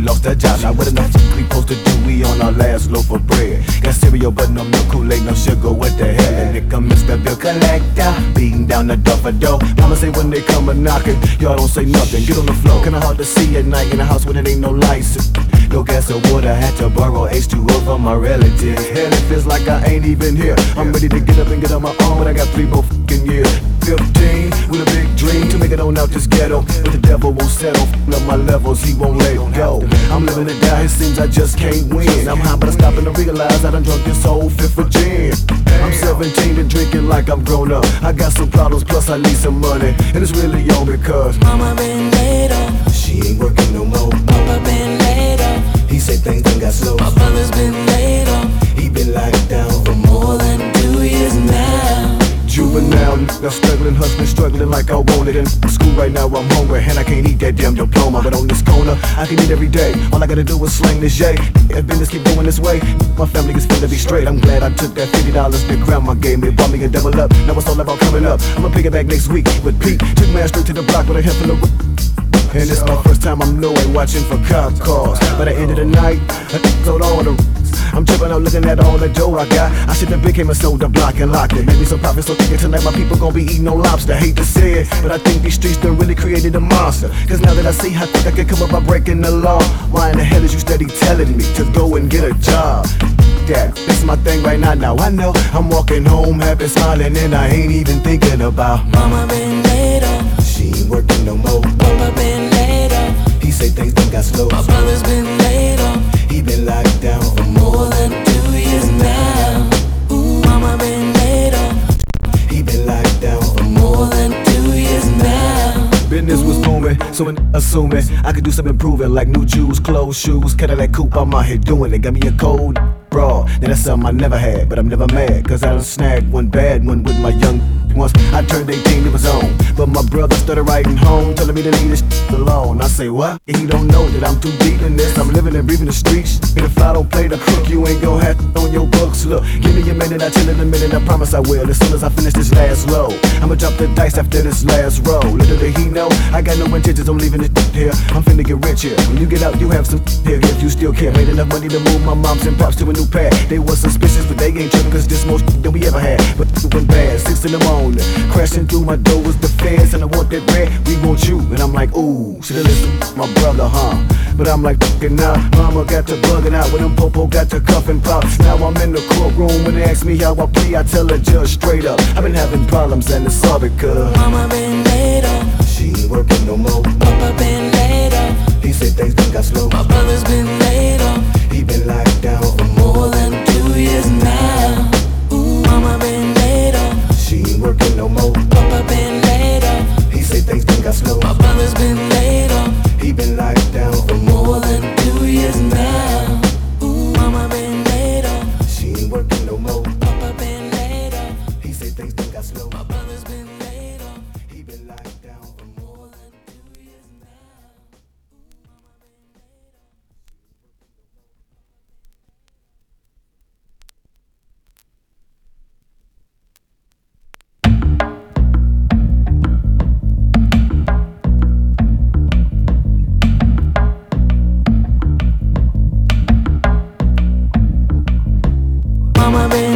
lost her job. Now what enough we supposed to do? We on our last loaf of bread. Got cereal, but no milk, Kool-Aid, no sugar. What the hell? And it come Mr. Bill Collector, beating down the door for dough. Mama say when they come a knocking, y'all don't say nothing. Get on the floor. Kinda hard to see at night in a house when it ain't no lights. No gas or water, had to borrow H2O from my relatives. Hell, it feels like I ain't even here. I'm ready to get up and get on my own, but I got three more fucking years. 15 with a big dream to it on out this ghetto. But the devil won't settle. Up my levels, he won't let go. I'm living to die, it seems I just can't win. I'm high, but I'm stopping to realize I done drunk this whole fifth of gin. I'm 17 and drinking like I'm grown up. I got some problems, plus I need some money. And it's really on because Mama been laid off, she ain't working no more. Papa been laid off, He said things done got slow. my brother's been laid off He been locked down Juvenile, nigga struggling, hustling, struggling like I wanted. In school right now, I'm hungry, and I can't eat that damn diploma. But on this corner, I can eat every day. All I gotta do is slang this J. If business keep going this way, my family is finna be straight. I'm glad I took that $50 that grandma gave me. Bought me a double up, now it's all about coming up. I'ma pick it back next week with Pete. Took man straight to the block with a full of. And it's my first time I'm nowhere watching for cop cars. By the end of the night, I told all the I'm tripping out looking at all the dough I got. I should have became a soda block and locked it. Maybe some profits so thinking tonight my people gon' be eating no lobster. Hate to say it, but I think these streets done really created a monster. Cause now that I see how quick I can come up by breaking the law, why in the hell is you steady telling me to go and get a job? That, this is my thing right now. Now I know I'm walking home happy, smiling, and I ain't even thinking about. Mama been laid off, booming, so in assuming I could do some improving, like new jewels, clothes, shoes, Cadillac coupe. I'm out here doing it. Got me a cold bra. Now that's something I never had, but I'm never mad, cause I done snagged one bad one with my young. Once I turned 18, it was on. But my brother started writing home, telling me to leave this alone. Say, what? He don't know that I'm too deep in this. I'm living and breathing the streets. And if I don't play the crook, you ain't gon' have on your books. Look, give me a minute, I tell it a minute, I promise I will. As soon as I finish this last row, I'ma drop the dice after this last roll. Little did he know, I got no intentions on leaving this here. I'm finna get rich here. When you get out, you have some here if you still care. Made enough money to move my moms and pops to a new pad. They was suspicious, but they ain't tripping, cause this most than we ever had. But it went bad, six in the morning. Crashing through my door was the feds, and I want that bread. We want you, and I'm like, ooh, should've listened my brother, huh? But I'm like, fucking now, mama got to bugging out when them popo got to cuffing pops. Now I'm in the courtroom when they ask me how I play, I tell the judge straight up. I've been having problems, and it's all because Mama been laid off, she ain't working no more. Papa been laid off, He said things done got slow. my brother's been laid Tómame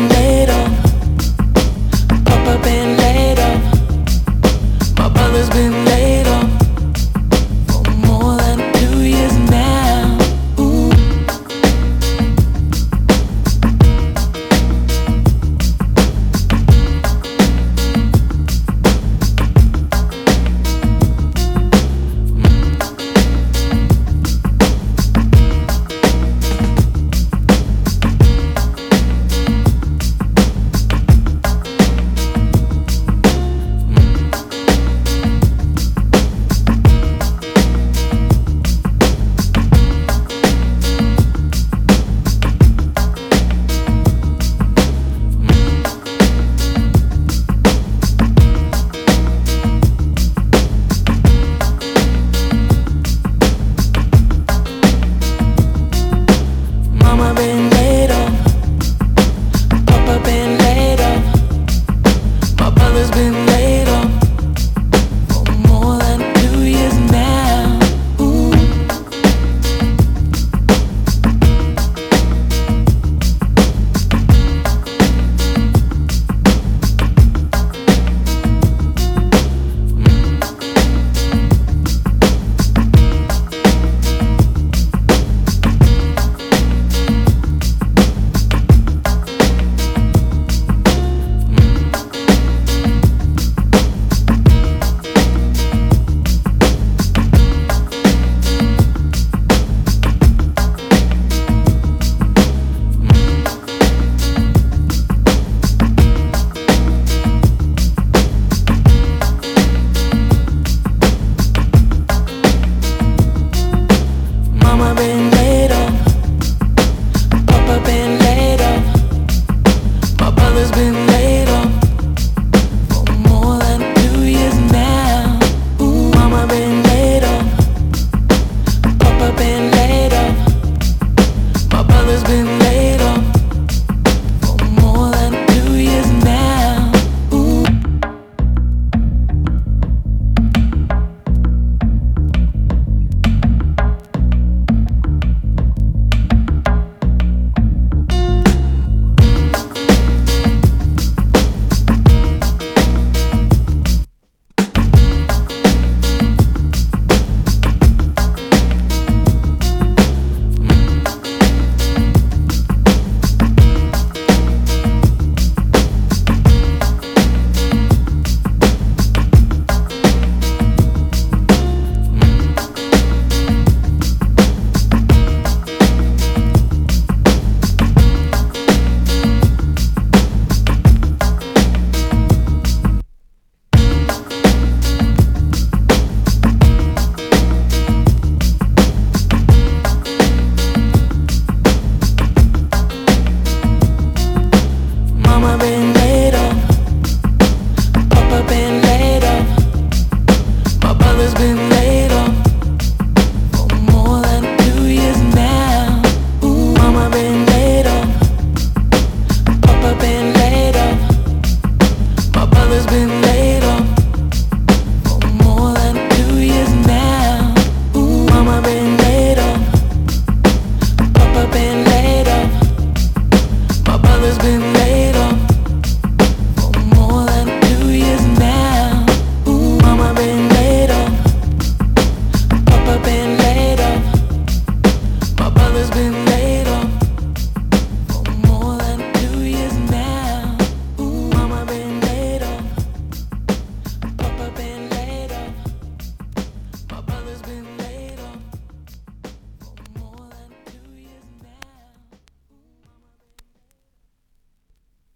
always been